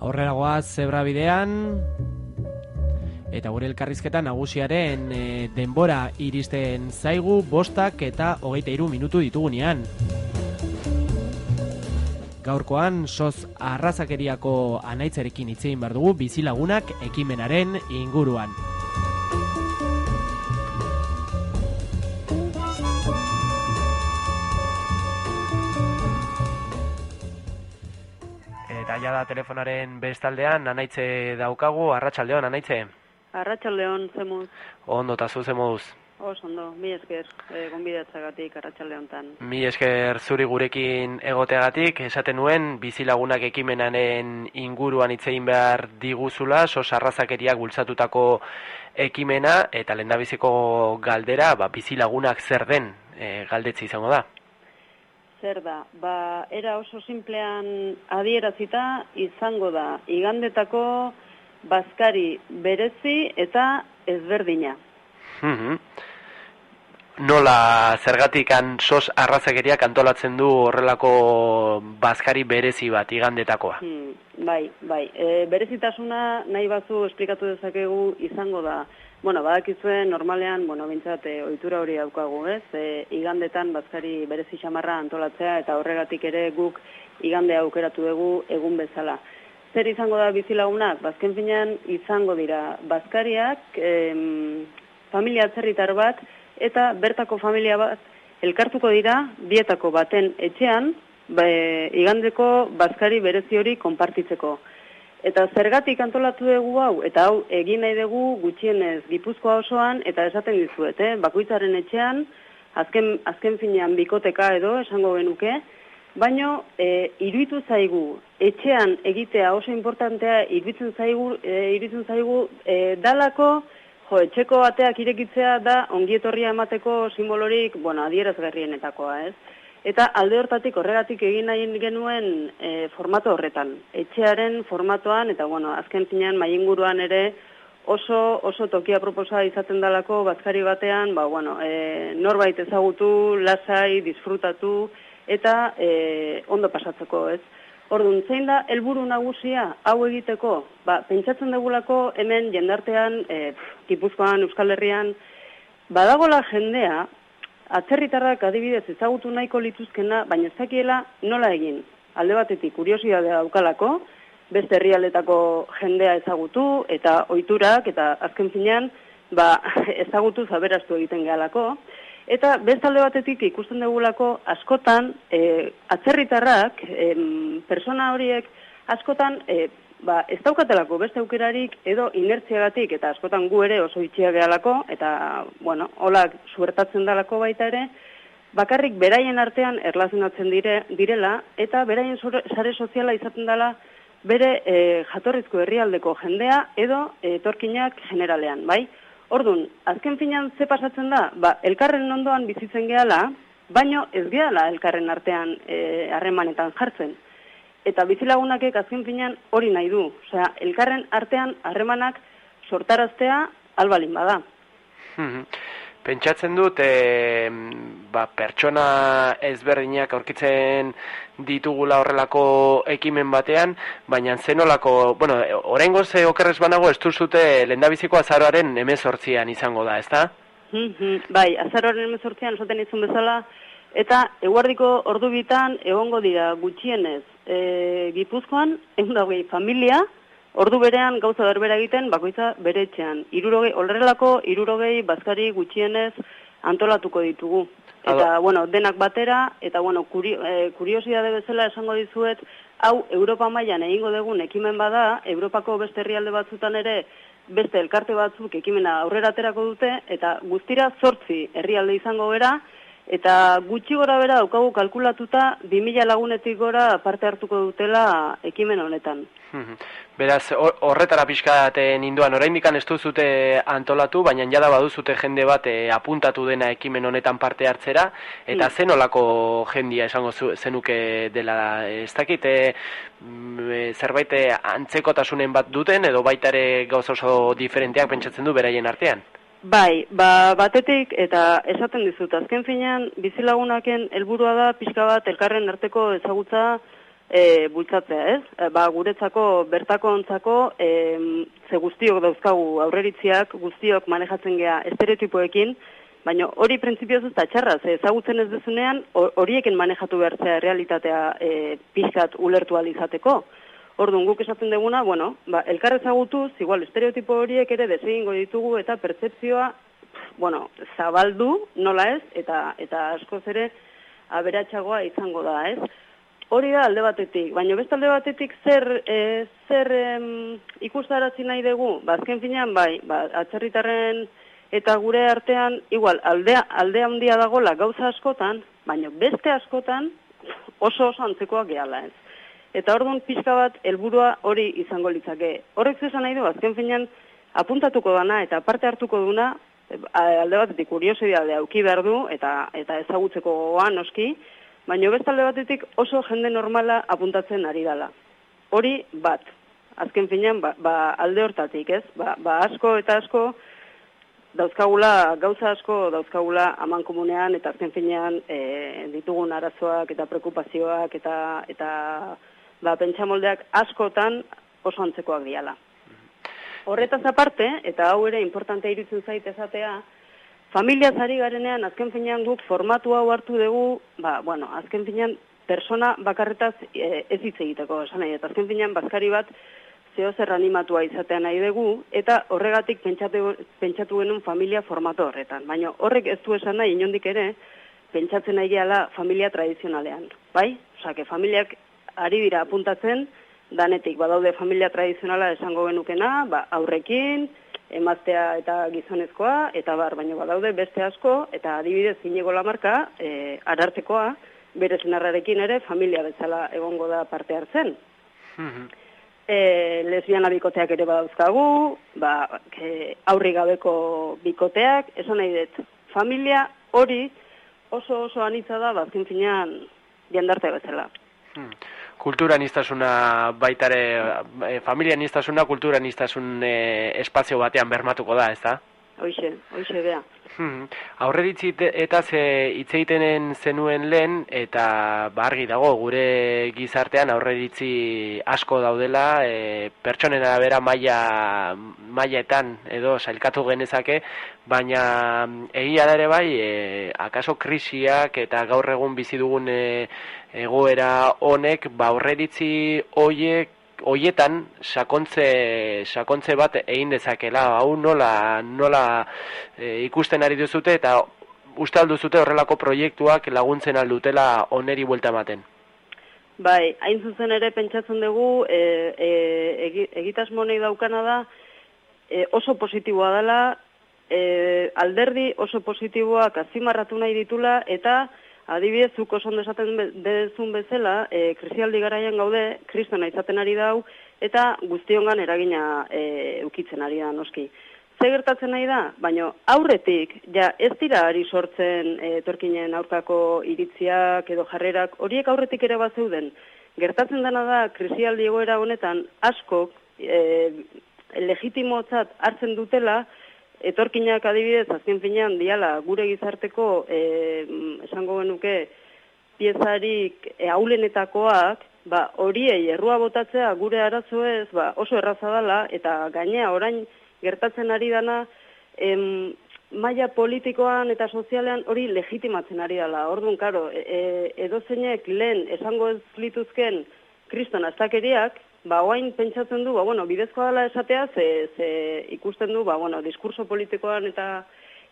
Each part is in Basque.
Aurreragoa zebra bidean eta gure elkarrizketa nagusiaren e, denbora iristen zaigu bostak eta hogeita iru minutu ditugunean. Gaurkoan, soz arrazakeriako anaitzarekin itzein behar dugu bizilagunak ekimenaren inguruan. Eta ja da telefonaren bestaldean, anaitze daukagu, arratsaldeon anaitze. Arratxaldeon, zemuz. Ondo, eta zu zemuz. Os, ondo, mi esker, e, gonbidatzagatik arratxaldeontan. Mi esker zuri gurekin egoteagatik, esaten nuen, bizilagunak ekimenaren inguruan itzein behar diguzula, sos arrazakeriak bultzatutako ekimena, eta lendabiziko galdera, ba, bizilagunak zer den e, galdetzi izango da. Zer da, ba, era oso simplean adierazita izango da, igandetako bazkari berezi eta ezberdina. Mhm. Nola zergatik sos arrazakeriak antolatzen du horrelako bazkari berezi bat igandetakoa? Hmm, bai, bai. E, berezitasuna nahi bazu esplikatu dezakegu izango da. Bueno, badakizuen normalean, bueno, bintzat, e, ohitura hori daukagu, ez? E, igandetan bazkari berezi xamarra antolatzea eta horregatik ere guk igande aukeratu dugu egun bezala zer izango da bizilagunak? Bazken finean izango dira bazkariak, em, familia atzerritar bat, eta bertako familia bat elkartuko dira bietako baten etxean, be, igandeko bazkari berezi hori konpartitzeko. Eta zergatik antolatu dugu hau, eta hau egin nahi dugu gutxienez gipuzkoa osoan, eta esaten dizuet, eh? bakoitzaren etxean, azken, azken finean bikoteka edo, esango genuke, Baino, e, iruditu zaigu, etxean egitea oso importantea, iruditzen zaigu, e, iruditzen zaigu, e, dalako, jo, etxeko bateak irekitzea da, ongietorria emateko simbolorik, bueno, adierazgarrienetakoa, ez? Eta alde hortatik horregatik egin nahi genuen e, formato horretan. Etxearen formatoan, eta bueno, azken zinean, mainguruan ere, oso, oso tokia proposa izaten dalako, bazkari batean, ba, bueno, e, norbait ezagutu, lasai, disfrutatu, eta e, ondo pasatzeko, ez? Orduan, zein da helburu nagusia hau egiteko? Ba, pentsatzen dugulako hemen jendartean, e, Gipuzkoan, Euskal Herrian, badagola jendea, atzerritarrak adibidez ezagutu nahiko lituzkena, baina ezakiela nola egin. Alde batetik, kuriosidadea daukalako, beste herrialetako jendea ezagutu, eta ohiturak eta azken finean, ba, ezagutu zaberaztu egiten gehalako. Eta bestalde batetik ikusten dugulako askotan e, atzerritarrak, e, persona horiek askotan e, ba, ez daukatelako beste aukerarik edo inertziagatik eta askotan gu ere oso itxia gehalako eta bueno, holak suertatzen dalako baita ere, bakarrik beraien artean erlazionatzen dire, direla eta beraien sare soziala izaten dela bere e, jatorrizko herrialdeko jendea edo etorkinak generalean, bai? Ordun, azken finan ze pasatzen da? Ba, elkarren ondoan bizitzen gehala, baino ez gehala elkarren artean e, harremanetan jartzen. Eta bizilagunakek azken finan hori nahi du. Osea, elkarren artean harremanak sortaraztea albalin bada. Mhm. Pentsatzen dut, e, ba, pertsona ezberdinak aurkitzen ditugula horrelako ekimen batean, baina zenolako, bueno, orengo ze okerrez banago, ez duzute lendabiziko azaroaren emezortzian izango da, ezta? Mm bai, azaroaren emezortzian esaten izun bezala, eta eguardiko ordu bitan egongo dira gutxienez e, Gipuzkoan, egun familia, Ordu berean gauza berbera egiten bakoitza bere etxean. Irurogei, olrelako irurogei bazkari gutxienez antolatuko ditugu. Eta, bueno, denak batera, eta, bueno, kuri, e, kuriosidade bezala esango dizuet, hau Europa mailan egingo dugun ekimen bada, Europako beste herrialde batzutan ere, beste elkarte batzuk ekimena aurrera aterako dute, eta guztira zortzi herrialde izango bera, eta gutxi gora bera daukagu kalkulatuta 2000 lagunetik gora parte hartuko dutela ekimen honetan. Beraz, horretara pixkaten induan, orain dikan ez duzute antolatu, baina jada baduzute jende bat eh, apuntatu dena ekimen honetan parte hartzera, eta zen olako jendia esango zenuke dela, ez dakit, e, zerbait antzekotasunen bat duten, edo baita ere gauza oso diferenteak pentsatzen du beraien artean? Bai, ba, batetik, eta esaten dizut, azken finean, bizilagunaken helburua da pixka bat elkarren arteko ezagutza e, bultzatzea, ez? E, ba, guretzako, bertako ontzako, e, ze guztiok dauzkagu aurreritziak, guztiok manejatzen gea estereotipoekin, baina hori printzipioz ez da txarra, ze ezagutzen ez dezunean, horieken manejatu behartzea realitatea e, pixkat ulertu alizateko. Orduan guk esaten deguna, bueno, ba, elkar ezagutuz, igual estereotipo horiek ere desegingo ditugu eta pertsepzioa, bueno, zabaldu, nola ez, eta, eta askoz ere aberatsagoa izango da, ez? Hori da alde batetik, baina beste alde batetik zer, e, zer em, ikustarazi nahi dugu, ba, finean, bai, ba, atzerritarren eta gure artean, igual, aldea, aldea handia dagola gauza askotan, baina beste askotan oso oso antzekoak gehala ez. Eta orduan pixka bat helburua hori izango litzake. Horrek zesan nahi du, azken finean, apuntatuko dana eta parte hartuko duna, alde batetik kuriosidadea auki behar du, eta, eta ezagutzeko gogoan noski, baina bestalde batetik oso jende normala apuntatzen ari dela. Hori bat, azken finean, ba, ba alde hortatik, ez? Ba, ba asko eta asko dauzkagula, gauza asko dauzkagula aman komunean, eta azken finean e, ditugun arazoak eta preokupazioak eta, eta ba, pentsamoldeak askotan oso antzekoak diala. Horretaz aparte, eta hau ere importantea irutzen zait ezatea, Familia zari garenean, azken finean guk formatu hau hartu dugu, ba, bueno, azken finean persona bakarretaz e, ez hitz egiteko, esan nahi, eta azken finean bazkari bat zeo zer animatua izatea nahi dugu, eta horregatik pentsatu, pentsatu genuen familia formatu horretan. Baina horrek ez du esan nahi, inondik ere, pentsatzen nahi gehala familia tradizionalean, bai? Osa, familiak ari dira apuntatzen, danetik, badaude familia tradizionala esango genukena, ba, aurrekin, emaztea eta gizonezkoa, eta bar, baina badaude beste asko, eta adibidez zinego lamarka, e, arartekoa, bere zenarrarekin ere, familia bezala egongo da parte hartzen. Mm lesbiana bikoteak ere badauzkagu, ba, ke, aurri gabeko bikoteak, esan nahi dut, familia hori oso oso anitza da, bazkin finean, jendarte bezala. Mm kultura nistasuna baitare, e, familia nistasuna kultura nistasun e, espazio batean bermatuko da, ez da? Hoixe, hoixe bea. Hmm. Aurreritzi eta ze itzeitenen zenuen lehen eta bargi dago gure gizartean aurreritzi asko daudela e, pertsonen arabera maila mailetan edo sailkatu genezake baina egia da ere bai e, akaso krisiak eta gaur egun bizi dugun e, egoera honek ba aurreritzi hoiek hoietan sakontze sakontze bat egin dezakela hau nola nola e, ikusten ari duzute eta uste duzute horrelako proiektuak laguntzen aldutela oneri buelta ematen? Bai, hain zuzen ere pentsatzen dugu e, e, egitasmonei daukana da e, oso positiboa dela e, alderdi oso positiboak azimarratu nahi ditula eta Adibidez, zuk oso ondo esaten dezun bezala, e, krisialdi garaian gaude, kristona izaten ari dau, eta guztiongan eragina e, ukitzen ari da, noski. Ze gertatzen nahi da? Baina aurretik, ja ez dira ari sortzen e, torkinen aurkako iritziak edo jarrerak, horiek aurretik ere bat zeuden. Gertatzen dena da, krisialdi egoera honetan, asko e, legitimotzat hartzen dutela, etorkinak adibidez, azken finean, diala, gure gizarteko, e, esango genuke, piezarik e, aulenetakoak, ba, horiei errua botatzea gure arazoez, ba, oso erraza dela, eta gainea orain gertatzen ari dana, em, maia politikoan eta sozialean hori legitimatzen ari dela. Orduan, karo, e, e, edo zeinek lehen esango ez lituzken kriston aztakeriak, ba, oain pentsatzen du, ba, bueno, bidezkoa dela esatea, ze, ze ikusten du, ba, bueno, diskurso politikoan eta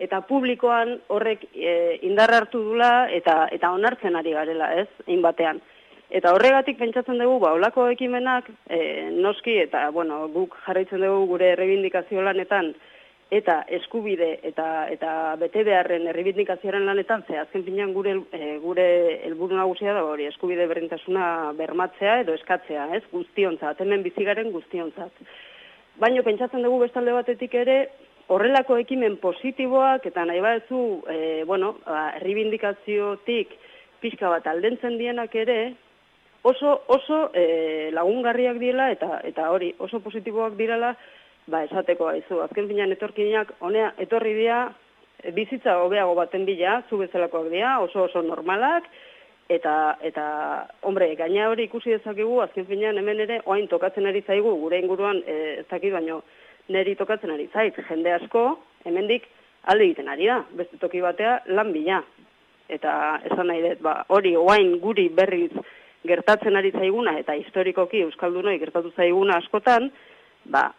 eta publikoan horrek e, indarra hartu dula eta eta onartzen ari garela, ez, egin batean. Eta horregatik pentsatzen dugu, ba, olako ekimenak, e, noski, eta, bueno, guk jarraitzen dugu gure rebindikazio lanetan, eta eskubide eta eta bete beharren erribindikazioaren lanetan ze azken finean gure e, gure helburu nagusia da hori eskubide berdintasuna bermatzea edo eskatzea, ez? Guztiontzat, hemen bizigaren guztiontzat. Baino pentsatzen dugu bestalde batetik ere horrelako ekimen positiboak eta nahi baduzu e, bueno, ba, erribindikaziotik pixka bat aldentzen dienak ere oso oso e, lagungarriak diela eta eta hori oso positiboak direla ba, esateko aizu, azken finean etorkinak, honea, etorri dira, bizitza hobeago baten bila, zu bezalakoak dira, oso oso normalak, eta eta hombre gaina hori ikusi dezakegu azken finean hemen ere orain tokatzen ari zaigu gure inguruan e, ez dakit baino neri tokatzen ari zait. Jende asko hemendik alde egiten ari da beste toki batea lan bila. Eta esan nahi dut ba hori orain guri berriz gertatzen ari zaiguna eta historikoki euskaldunoi gertatu zaiguna askotan ba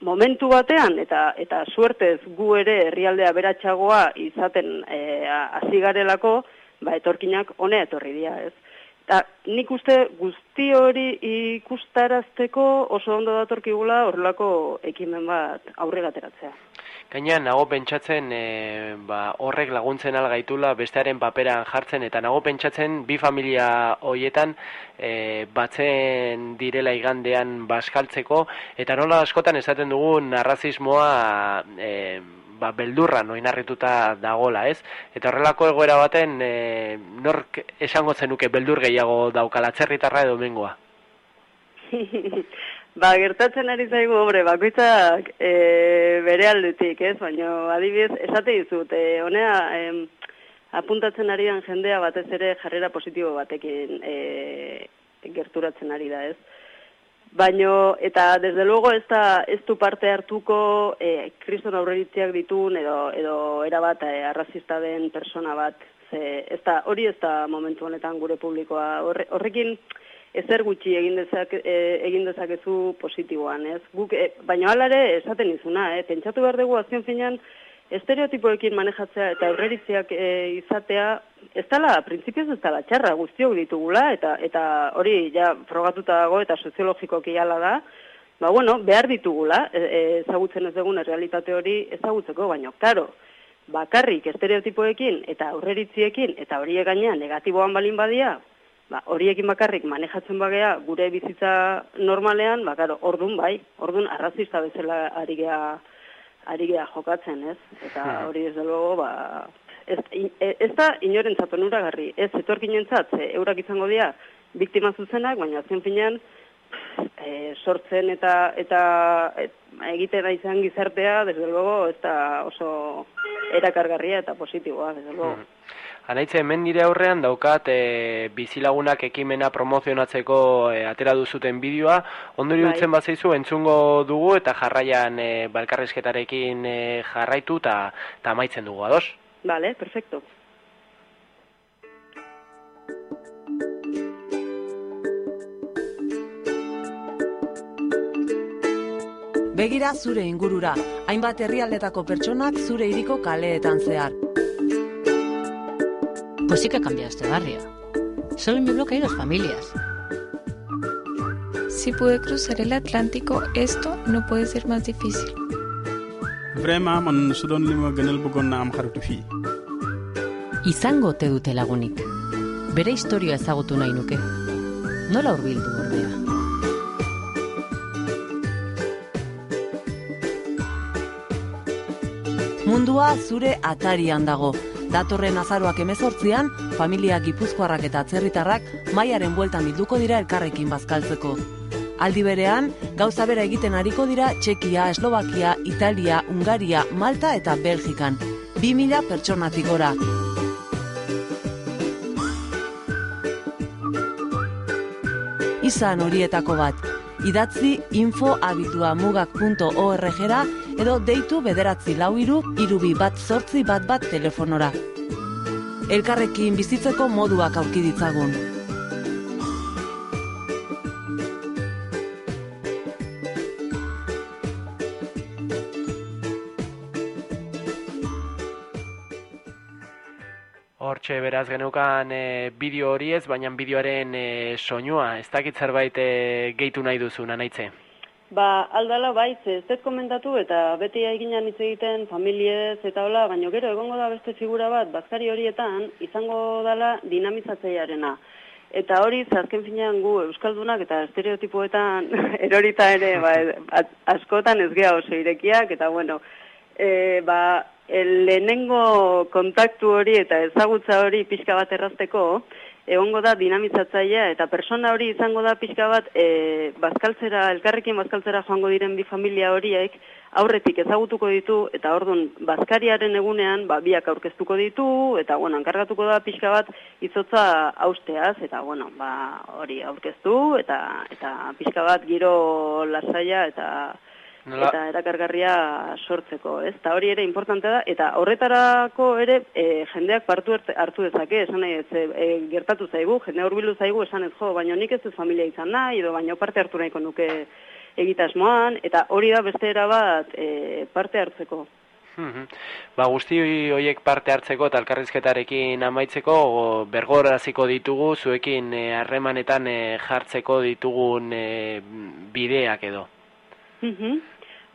momentu batean eta eta suertez gu ere herrialdea beratsagoa izaten eh, hasi garelako ba, etorkinak honea etorri dira, ez. Ta, nik uste guzti hori ikustarazteko oso ondo datorkigula horrelako ekimen bat aurre ateratzea. Gaina nago pentsatzen e, ba, horrek laguntzen algaitula bestearen paperan jartzen eta nago pentsatzen bi familia hoietan e, batzen direla igandean baskaltzeko eta nola askotan esaten dugu narrazismoa e, ba, beldurra noinarrituta dagola, ez? Eta horrelako egoera baten, e, nork esango zenuke beldur gehiago daukala txerritarra edo mengoa? ba, gertatzen ari zaigu, obre, bakoitzak e, bere aldutik, ez? Baina, adibidez, esate dizut, e, honea, e, apuntatzen ari jendea batez ere jarrera positibo batekin e, gerturatzen ari da, ez? Baino, eta desde luego ez, da, ez du parte hartuko e, kriston aurreritziak ditun edo, edo erabat e, arrazista den persona bat. Ze, ez da, hori ez da momentu honetan gure publikoa. Horre, horrekin ezer gutxi egin, dezak, e, egin dezakezu positiboan, ez? Guk, e, baina alare esaten izuna, eh? pentsatu behar dugu azken finean, estereotipoekin manejatzea eta aurreritziak e, izatea ez dala, printzipioz ez dala txarra guztiok ditugula eta eta hori ja frogatuta dago eta soziologikoki hala da ba bueno, behar ditugula e, e, ezagutzen ez dugun realitate hori ezagutzeko baino, claro bakarrik estereotipoekin eta aurreritziekin eta hori gainean negatiboan balin badia ba, horiekin bakarrik manejatzen bagea gure bizitza normalean, ba, karo, ordun bai, ordun arrazista bezala ari geha ari geha jokatzen, ez? Eta hmm. hori ez dugu, ba, ez, e, ez da inoren zatonura garri, ez etorkinen zat, eurak izango dira, biktima zuzenak, baina zen finean, e, sortzen eta eta et, egiten izan gizartea, desde luego, ez da oso erakargarria eta positiboa, desde luego. Hmm. Anaitze, hemen nire aurrean daukat e, bizilagunak ekimena promozionatzeko e, atera duzuten bideoa. Ondori bai. dutzen bat entzungo dugu eta jarraian e, balkarrizketarekin e, jarraitu eta amaitzen dugu, ados? Bale, perfecto. Begira zure ingurura, hainbat herrialdetako pertsonak zure iriko kaleetan zehar. Pues sí que ha cambiado este barrio. Solo en mi bloque hay dos familias. Si pude cruzar el Atlántico, esto no puede ser más difícil. Vraiment, man su doon li ma gënal bëggoon na am xaritu fii. Izango te dute lagunik. Bere historia ezagutu nahi nuke. Nola hurbildu ordea? Mundua zure atarian dago. Datorren azaroak emezortzian, familia gipuzkoarrak eta atzerritarrak maiaren bueltan bilduko dira elkarrekin bazkaltzeko. Aldi berean, gauza bera egiten ariko dira Txekia, Eslovakia, Italia, Ungaria, Malta eta Belgikan. 2000 pertsonatik gora. Izan horietako bat, idatzi infoabituamugak.org-ra edo deitu bederatzi lau iru, irubi bat sortzi bat bat telefonora. Elkarrekin bizitzeko moduak aurki ditzagun. Hortxe, beraz geneukan e, bideo hori ez, baina bideoaren e, soinua, ez dakit zerbait e, gehitu nahi duzu, nanaitze? Ba, aldala bai, ez komentatu eta beti eginan hitz egiten familiez eta hola, baina gero egongo da beste figura bat, bazkari horietan, izango dala dinamizatzeiarena. Eta hori, zarken finean gu Euskaldunak eta estereotipoetan erorita ere, ba, askotan ez geha oso irekiak, eta bueno, e, ba, lehenengo kontaktu hori eta ezagutza hori pixka bat errazteko, egongo da dinamizatzailea eta persona hori izango da pixka bat e, bazkaltzera, elkarrekin bazkaltzera joango diren bi familia horiek aurretik ezagutuko ditu, eta ordun bazkariaren egunean, ba, biak aurkeztuko ditu, eta, bueno, enkargatuko da pixka bat izotza austeaz, eta, bueno, ba, hori aurkeztu, eta, eta pixka bat giro lasaia, eta Nola... eta erakargarria sortzeko, ez? Ta hori ere importante da eta horretarako ere e, jendeak partu hartu dezake, esan nahi ez, e, gertatu zaigu, jende hurbildu zaigu esan ez jo, baina nik ez ez familia izan nahi edo baina parte hartu nahiko nuke egitasmoan eta hori da beste era bat e, parte hartzeko. Ba, guzti horiek parte hartzeko eta elkarrizketarekin amaitzeko bergoraziko ditugu zuekin harremanetan jartzeko ditugun bideak edo. Mm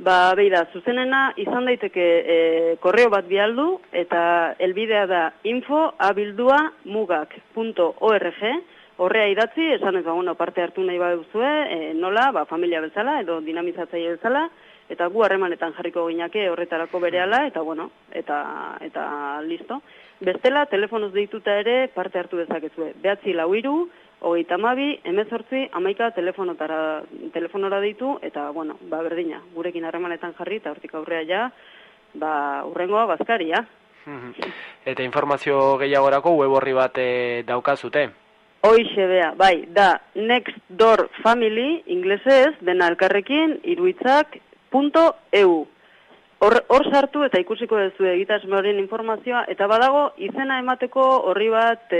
Ba, beida, zuzenena izan daiteke e, korreo bat bialdu eta elbidea da info abildua mugak.org horrea idatzi, esan ez ba, bueno, parte hartu nahi baduzue, e, nola, ba, familia bezala edo dinamizatzaile bezala, eta gu harremanetan jarriko ginake horretarako berehala, eta bueno, eta, eta listo. Bestela, telefonoz deituta ere parte hartu dezakezue. Behatzi lau iru, hogeita mabi, emezortzi, amaika telefonotara, telefonora ditu, eta, bueno, ba, berdina, gurekin harremanetan jarri, eta hortik aurrea ja, ba, urrengoa bazkaria. Eta informazio gehiagorako web horri bat e, daukazute? Hoixe bea, bai, da, Next Door Family, inglesez, dena elkarrekin, iruitzak.eu. Hor, hor sartu eta ikusiko duzu egitasmoaren informazioa, eta badago izena emateko horri bat e,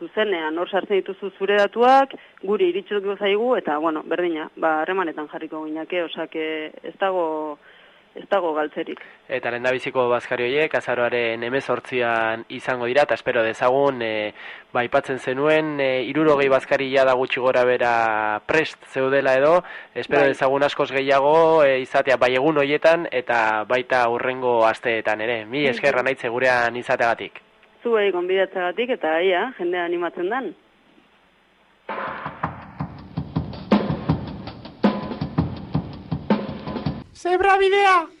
zuzenean, hor sartzen dituzu zure datuak, guri iritsuko zaigu, eta, bueno, berdina, ba, harremanetan jarriko gineke, osak ez dago ez dago galtzerik. Eta lehen biziko bazkari horiek, azaroaren emezortzian izango dira, eta espero dezagun, e, ba, ipatzen zenuen, e, irurogei bazkari da gutxi gora bera prest zeudela edo, espero bai. dezagun askoz gehiago e, izatea bai egun horietan, eta baita urrengo asteetan ere. Mi eskerra naitze gurean izateagatik. Zuei gonbidatzeagatik eta ia, jendea animatzen dan. Zebra bidea!